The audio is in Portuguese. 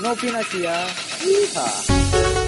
Não opina. Yeehaw!